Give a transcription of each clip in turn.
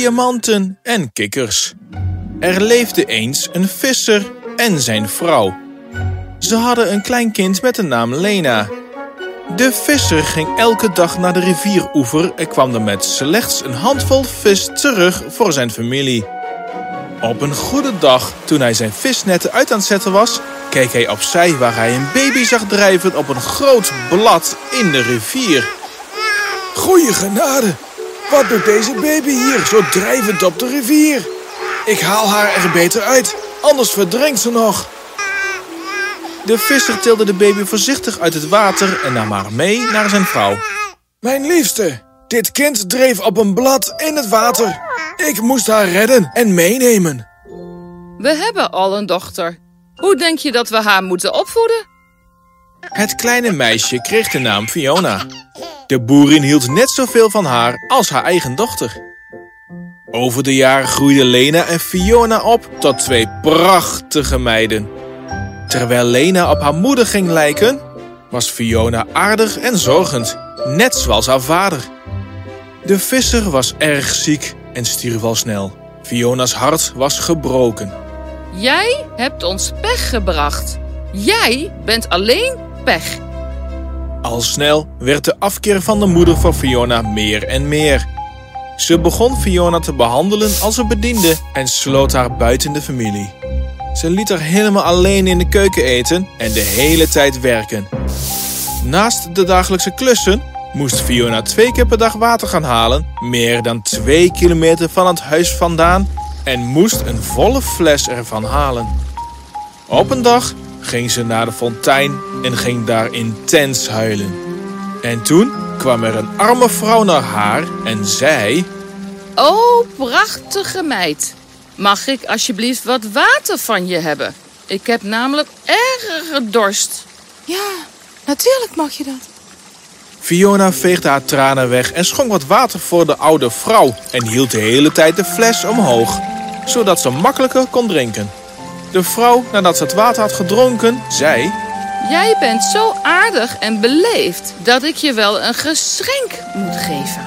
diamanten en kikkers. Er leefde eens een visser en zijn vrouw. Ze hadden een klein kind met de naam Lena. De visser ging elke dag naar de rivieroever en kwam er met slechts een handvol vis terug voor zijn familie. Op een goede dag, toen hij zijn visnetten uit aan het zetten was, keek hij opzij waar hij een baby zag drijven op een groot blad in de rivier. Goeie genade, wat doet deze baby hier zo drijvend op de rivier? Ik haal haar er beter uit, anders verdrinkt ze nog. De visser tilde de baby voorzichtig uit het water en nam haar mee naar zijn vrouw. Mijn liefste, dit kind dreef op een blad in het water. Ik moest haar redden en meenemen. We hebben al een dochter. Hoe denk je dat we haar moeten opvoeden? Het kleine meisje kreeg de naam Fiona. De boerin hield net zoveel van haar als haar eigen dochter. Over de jaren groeiden Lena en Fiona op tot twee prachtige meiden. Terwijl Lena op haar moeder ging lijken, was Fiona aardig en zorgend, net zoals haar vader. De visser was erg ziek en stierf al snel. Fiona's hart was gebroken. Jij hebt ons pech gebracht. Jij bent alleen pech. Al snel werd de afkeer van de moeder van Fiona meer en meer. Ze begon Fiona te behandelen als een bediende en sloot haar buiten de familie. Ze liet haar helemaal alleen in de keuken eten en de hele tijd werken. Naast de dagelijkse klussen moest Fiona twee keer per dag water gaan halen, meer dan twee kilometer van het huis vandaan, en moest een volle fles ervan halen. Op een dag ging ze naar de fontein en ging daar intens huilen. En toen kwam er een arme vrouw naar haar en zei... Oh, prachtige meid. Mag ik alsjeblieft wat water van je hebben? Ik heb namelijk erge dorst. Ja, natuurlijk mag je dat. Fiona veegde haar tranen weg en schonk wat water voor de oude vrouw en hield de hele tijd de fles omhoog, zodat ze makkelijker kon drinken. De vrouw, nadat ze het water had gedronken, zei... Jij bent zo aardig en beleefd dat ik je wel een geschenk moet geven.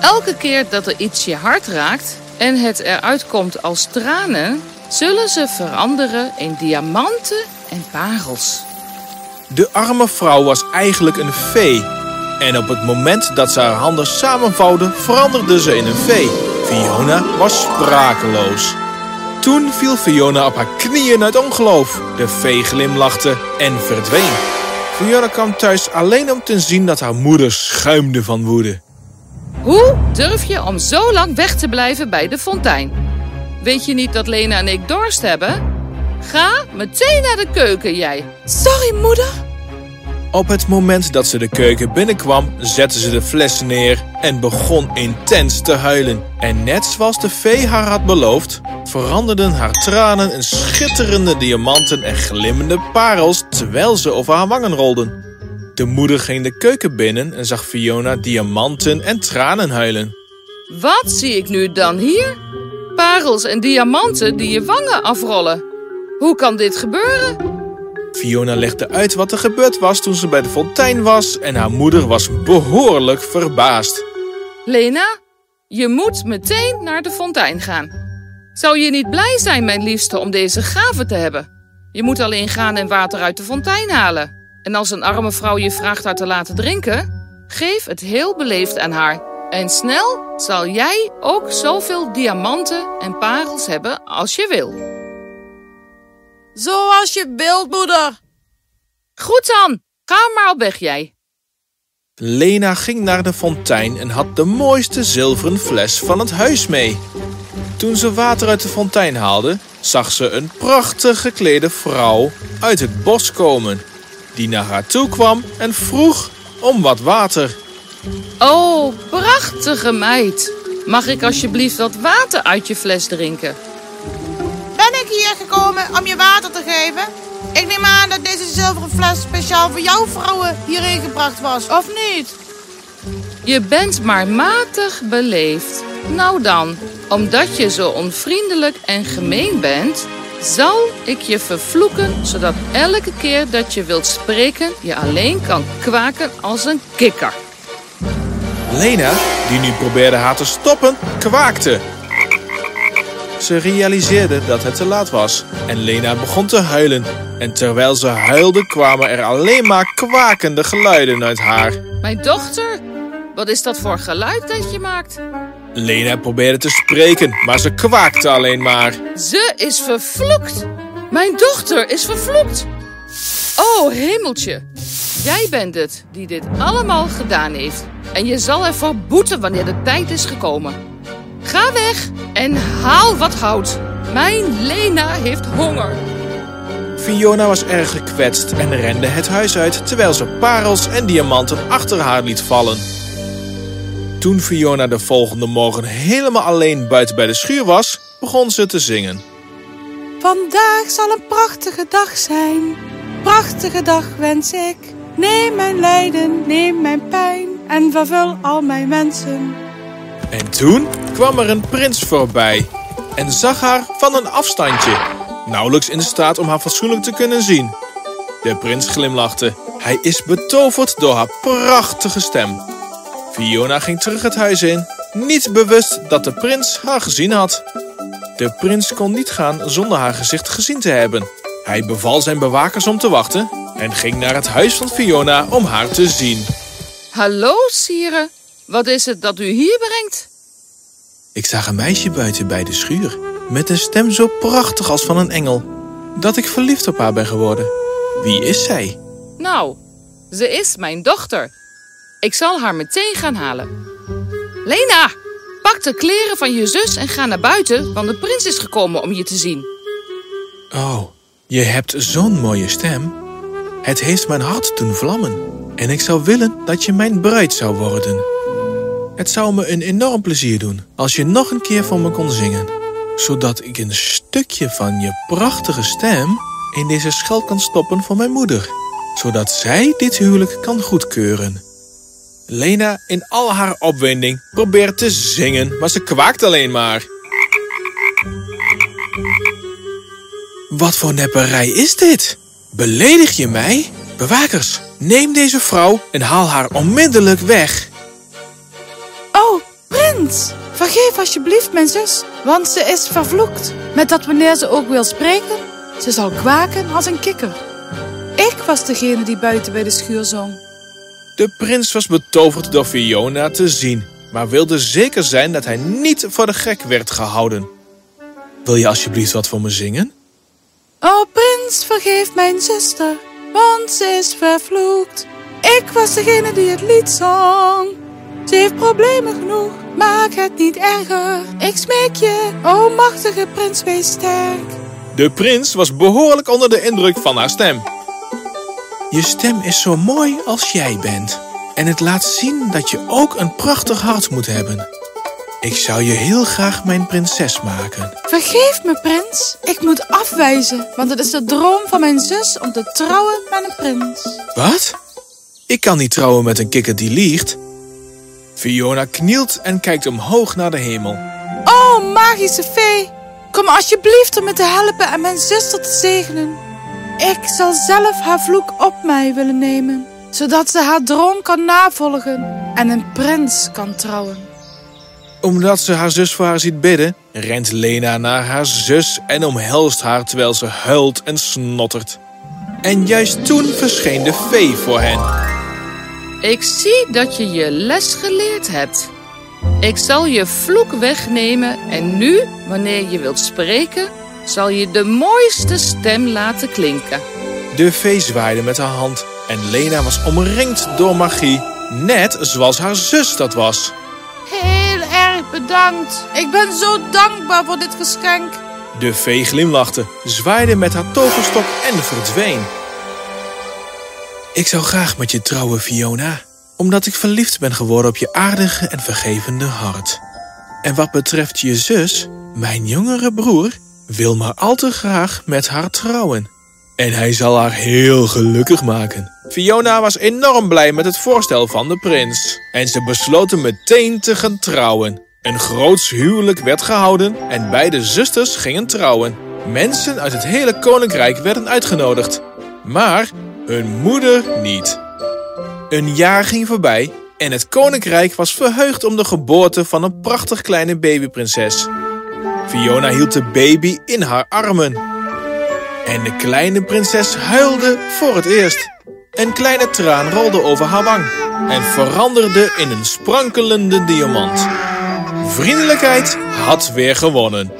Elke keer dat er iets je hart raakt en het eruit komt als tranen, zullen ze veranderen in diamanten en parels. De arme vrouw was eigenlijk een vee. En op het moment dat ze haar handen samenvouwde, veranderde ze in een vee. Fiona was sprakeloos. Toen viel Fiona op haar knieën uit ongeloof. De vee glimlachte en verdween. Fiona kwam thuis alleen om te zien dat haar moeder schuimde van woede. Hoe durf je om zo lang weg te blijven bij de fontein? Weet je niet dat Lena en ik dorst hebben? Ga meteen naar de keuken, jij. Sorry, moeder. Op het moment dat ze de keuken binnenkwam, zette ze de fles neer en begon intens te huilen. En net zoals de vee haar had beloofd, veranderden haar tranen in schitterende diamanten en glimmende parels terwijl ze over haar wangen rolden. De moeder ging de keuken binnen en zag Fiona diamanten en tranen huilen. Wat zie ik nu dan hier? Parels en diamanten die je wangen afrollen. Hoe kan dit gebeuren? Fiona legde uit wat er gebeurd was toen ze bij de fontein was en haar moeder was behoorlijk verbaasd. Lena, je moet meteen naar de fontein gaan. Zou je niet blij zijn, mijn liefste, om deze gave te hebben? Je moet alleen gaan en water uit de fontein halen. En als een arme vrouw je vraagt haar te laten drinken, geef het heel beleefd aan haar. En snel zal jij ook zoveel diamanten en parels hebben als je wil. Zoals je wilt, moeder. Goed dan, ga maar op weg jij. Lena ging naar de fontein en had de mooiste zilveren fles van het huis mee. Toen ze water uit de fontein haalde, zag ze een prachtig geklede vrouw uit het bos komen. Die naar haar toe kwam en vroeg om wat water. Oh, prachtige meid. Mag ik alsjeblieft wat water uit je fles drinken? Hier gekomen om je water te geven? Ik neem aan dat deze zilveren fles speciaal voor jouw vrouwen hierheen gebracht was, of niet? Je bent maar matig beleefd. Nou dan, omdat je zo onvriendelijk en gemeen bent, zal ik je vervloeken, zodat elke keer dat je wilt spreken, je alleen kan kwaken als een kikker. Lena, die nu probeerde haar te stoppen, kwaakte. Ze realiseerde dat het te laat was en Lena begon te huilen. En terwijl ze huilde kwamen er alleen maar kwakende geluiden uit haar. Mijn dochter? Wat is dat voor geluid dat je maakt? Lena probeerde te spreken, maar ze kwaakte alleen maar. Ze is vervloekt. Mijn dochter is vervloekt. Oh, hemeltje. Jij bent het die dit allemaal gedaan heeft. En je zal ervoor boeten wanneer de tijd is gekomen. Ga weg en haal wat hout. Mijn Lena heeft honger. Fiona was erg gekwetst en rende het huis uit terwijl ze parels en diamanten achter haar liet vallen. Toen Fiona de volgende morgen helemaal alleen buiten bij de schuur was, begon ze te zingen. Vandaag zal een prachtige dag zijn. Prachtige dag wens ik. Neem mijn lijden, neem mijn pijn en vervul al mijn wensen. En toen kwam er een prins voorbij en zag haar van een afstandje, nauwelijks in staat om haar fatsoenlijk te kunnen zien. De prins glimlachte. Hij is betoverd door haar prachtige stem. Fiona ging terug het huis in, niet bewust dat de prins haar gezien had. De prins kon niet gaan zonder haar gezicht gezien te hebben. Hij beval zijn bewakers om te wachten en ging naar het huis van Fiona om haar te zien. Hallo, sire. Wat is het dat u hier brengt? Ik zag een meisje buiten bij de schuur, met een stem zo prachtig als van een engel, dat ik verliefd op haar ben geworden. Wie is zij? Nou, ze is mijn dochter. Ik zal haar meteen gaan halen. Lena, pak de kleren van je zus en ga naar buiten, want de prins is gekomen om je te zien. Oh, je hebt zo'n mooie stem. Het heeft mijn hart doen vlammen. En ik zou willen dat je mijn bruid zou worden. Het zou me een enorm plezier doen als je nog een keer voor me kon zingen. Zodat ik een stukje van je prachtige stem in deze schelp kan stoppen voor mijn moeder. Zodat zij dit huwelijk kan goedkeuren. Lena in al haar opwinding probeert te zingen, maar ze kwaakt alleen maar. Wat voor nepperij is dit? Beledig je mij? Bewakers, neem deze vrouw en haal haar onmiddellijk weg. Vergeef alsjeblieft mijn zus, want ze is vervloekt. Met dat wanneer ze ook wil spreken, ze zal kwaken als een kikker. Ik was degene die buiten bij de schuur zong. De prins was betoverd door Fiona te zien, maar wilde zeker zijn dat hij niet voor de gek werd gehouden. Wil je alsjeblieft wat voor me zingen? Oh, prins, vergeef mijn zuster, want ze is vervloekt. Ik was degene die het lied zong. Ze heeft problemen genoeg, maak het niet erger. Ik smeek je, o machtige prins, wees sterk. De prins was behoorlijk onder de indruk van haar stem. Je stem is zo mooi als jij bent. En het laat zien dat je ook een prachtig hart moet hebben. Ik zou je heel graag mijn prinses maken. Vergeef me, prins. Ik moet afwijzen, want het is de droom van mijn zus om te trouwen met een prins. Wat? Ik kan niet trouwen met een kikker die liegt. Fiona knielt en kijkt omhoog naar de hemel. Oh, magische fee. Kom alsjeblieft om me te helpen en mijn zuster te zegenen. Ik zal zelf haar vloek op mij willen nemen, zodat ze haar droom kan navolgen en een prins kan trouwen. Omdat ze haar zus voor haar ziet bidden, rent Lena naar haar zus en omhelst haar terwijl ze huilt en snottert. En juist toen verscheen de fee voor hen. Ik zie dat je je les geleerd hebt. Ik zal je vloek wegnemen en nu, wanneer je wilt spreken, zal je de mooiste stem laten klinken. De fee zwaaide met haar hand en Lena was omringd door magie, net zoals haar zus dat was. Heel erg bedankt. Ik ben zo dankbaar voor dit geschenk. De vee glimlachte, zwaaide met haar toverstok en verdween. Ik zou graag met je trouwen, Fiona, omdat ik verliefd ben geworden op je aardige en vergevende hart. En wat betreft je zus, mijn jongere broer, wil maar al te graag met haar trouwen. En hij zal haar heel gelukkig maken. Fiona was enorm blij met het voorstel van de prins. En ze besloten meteen te gaan trouwen. Een groots huwelijk werd gehouden en beide zusters gingen trouwen. Mensen uit het hele koninkrijk werden uitgenodigd. Maar hun moeder niet. Een jaar ging voorbij en het koninkrijk was verheugd om de geboorte van een prachtig kleine babyprinses. Fiona hield de baby in haar armen. En de kleine prinses huilde voor het eerst. Een kleine traan rolde over haar wang en veranderde in een sprankelende diamant. Vriendelijkheid had weer gewonnen.